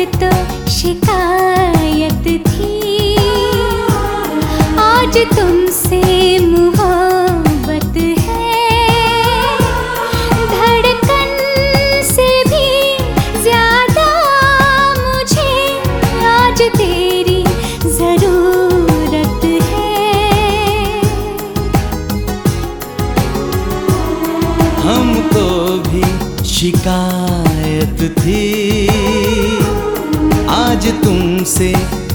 तो शिकायत थी। आज तुमसे है। धड़कन से भी ज़्यादा मुझे आज तेरी ज़रूरत है। हमको भी शिकायत थी। आज तुमसे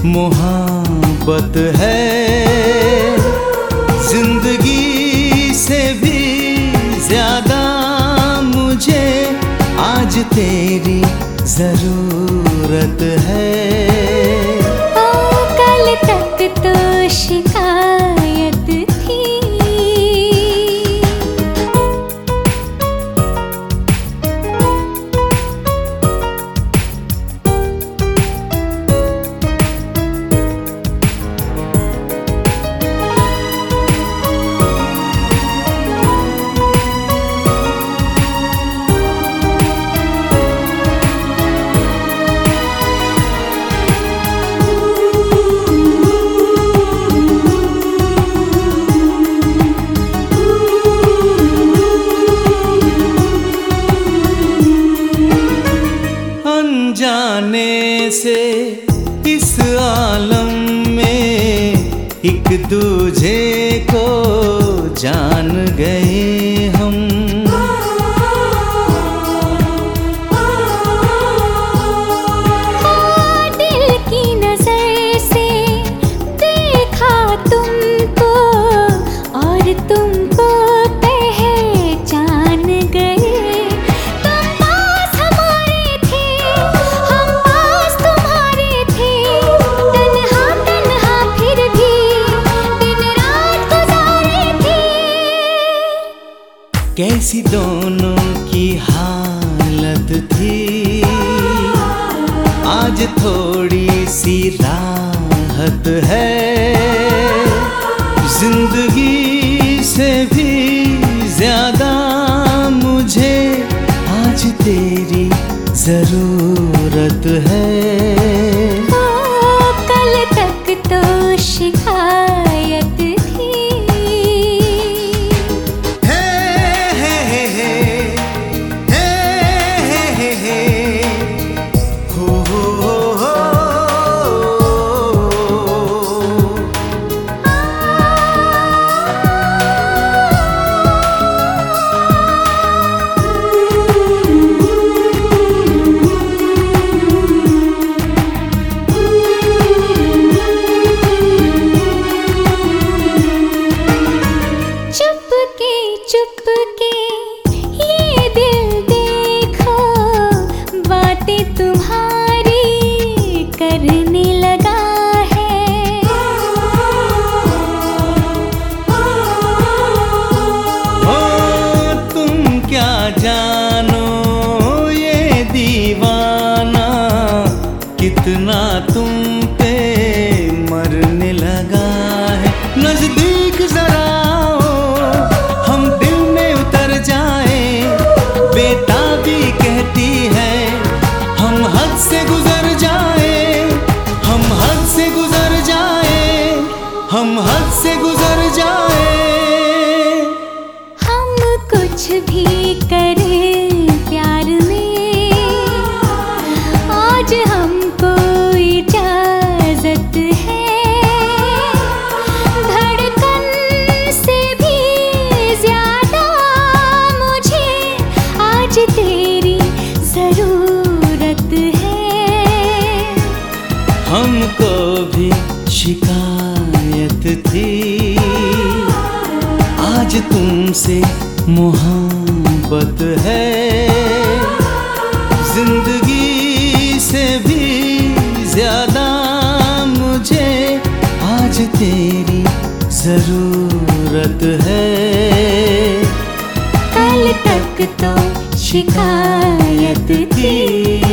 मोहब्बत है। ज़िंदगी से भी ज़्यादा मुझे आज तेरी ज़रूरत है। ओ, कल तक तो शिकायत अनजाने से इस आलम में एक दूजे को जान गए हम। कैसी दोनों की हालत थी? आज थोड़ी सी राहत है। ज़िंदगी से भी ज़्यादा मुझे आज तेरी ज़रूरत है। तुम्हारी करने लगा है। ओ तुम क्या जानो ये दीवाना, कितना तुम पे मरने लगा है। नज़दीक जरा थी। आज तुमसे मोहब्बत है। ज़िंदगी से भी ज़्यादा मुझे आज तेरी ज़रूरत है। कल तक तो शिकायत थी।